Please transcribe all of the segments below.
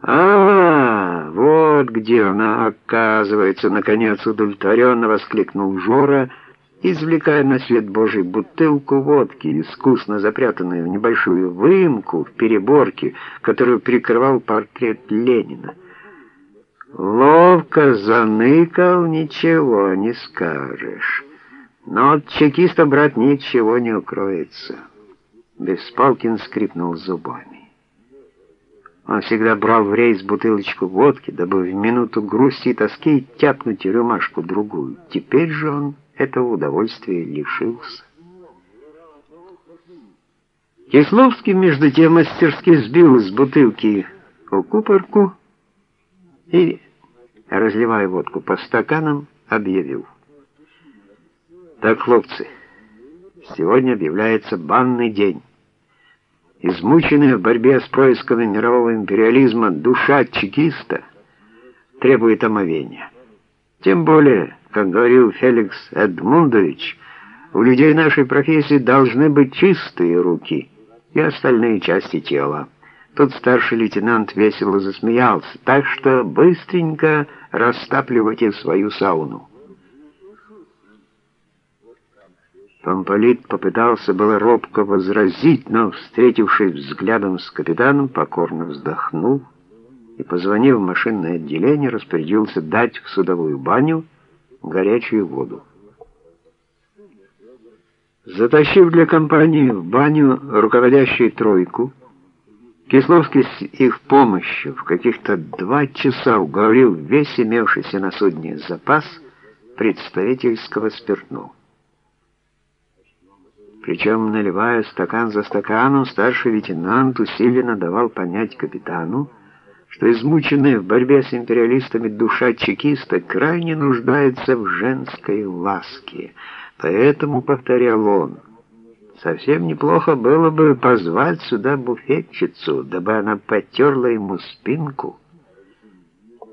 А, вот где она оказывается, наконец удовлетворенно воскликнул Жора, извлекая на свет Божий бутылку водки, искусно запрятанную в небольшую выемку в переборке, которую прикрывал портрет Ленина. Ловко заныкал, ничего не скажешь. Но от чекиста, брат, ничего не укроется. Беспалкин скрипнул зубами. Он всегда брал в рейс бутылочку водки, дабы в минуту грусти и тоски тяпнуть рюмашку другую. Теперь же он этого удовольствия лишился. Кисловский, между тем, мастерски сбил из бутылки купорку и, разливая водку по стаканам, объявил. «Так, хлопцы, сегодня объявляется банный день. Измученная в борьбе с происками мирового империализма душа чекиста требует омовения. Тем более, как говорил Феликс Эдмундович, у людей нашей профессии должны быть чистые руки и остальные части тела. Тут старший лейтенант весело засмеялся, так что быстренько растапливайте свою сауну. Помполит попытался было робко возразить, но, встретившись взглядом с капитаном, покорно вздохнул и, позвонив в машинное отделение, распорядился дать в судовую баню горячую воду. Затащив для компании в баню руководящую тройку, Кисловский с их помощью в каких-то два часа уговорил весь имевшийся на судне запас представительского спиртного. Причем, наливая стакан за стаканом, старший лейтенант усиленно давал понять капитану, что измученная в борьбе с империалистами душа чекиста крайне нуждается в женской ласке. Поэтому, повторял он, совсем неплохо было бы позвать сюда буфетчицу, дабы она потерла ему спинку.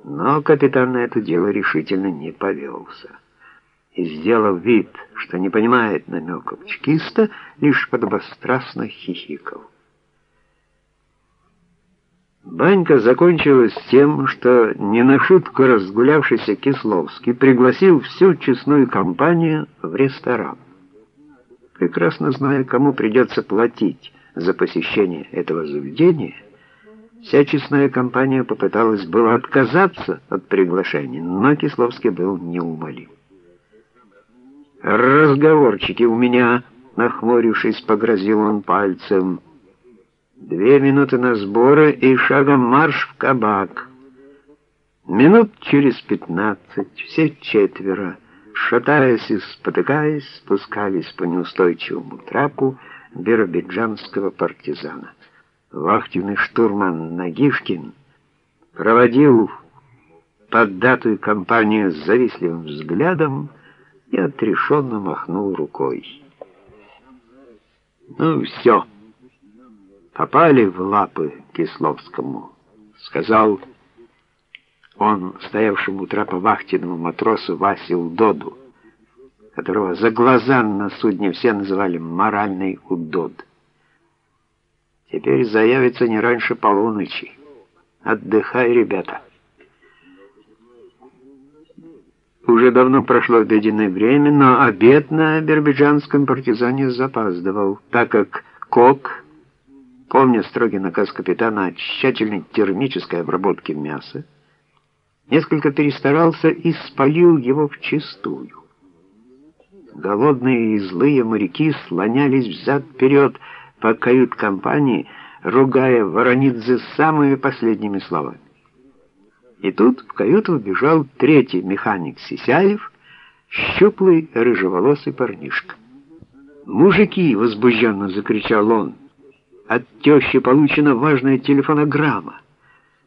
Но капитан на это дело решительно не повелся и, сделав вид, что не понимает намеков чекиста, лишь подобострастно хихикал. Банька закончилась тем, что не на шутку разгулявшийся Кисловский пригласил всю честную компанию в ресторан. Прекрасно зная, кому придется платить за посещение этого заведения, вся честная компания попыталась было отказаться от приглашения, но Кисловский был неумолим. «Разговорчики у меня!» — нахмурившись, погрозил он пальцем — Две минуты на сборы и шагом марш в кабак. Минут через пятнадцать все четверо, шатаясь и спотыкаясь, спускались по неустойчивому трапу биробиджанского партизана. Вахтенный штурман Нагишкин проводил поддатую компанию с завистливым взглядом и отрешенно махнул рукой. «Ну все!» попали в лапы Кисловскому, сказал он стоявшему у трапа вахтенному матросу Васе Удоду, которого за глаза на судне все называли «моральный Удод». Теперь заявится не раньше полуночи. Отдыхай, ребята. Уже давно прошло обеденное время, но обед на биробиджанском партизане запаздывал, так как Кок помня строгий наказ капитана о тщательной термической обработке мяса, несколько перестарался и спалил его вчистую. Голодные и злые моряки слонялись взад-вперед по кают-компании, ругая Воронидзе самыми последними словами. И тут в каюту убежал третий механик Сисяев, щуплый рыжеволосый парнишка. «Мужики!» — возбужденно закричал он — от тещи получена важная телефонограмма.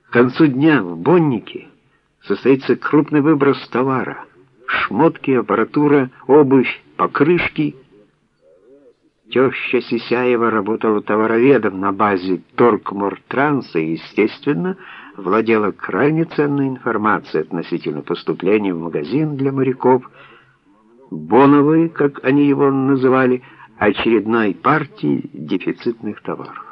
К концу дня в Боннике состоится крупный выброс товара. Шмотки, аппаратура, обувь, покрышки. Теща Сисяева работала товароведом на базе Торкмортранса и, естественно, владела крайне ценной информацией относительно поступления в магазин для моряков, боновые, как они его называли, очередной партии дефицитных товаров.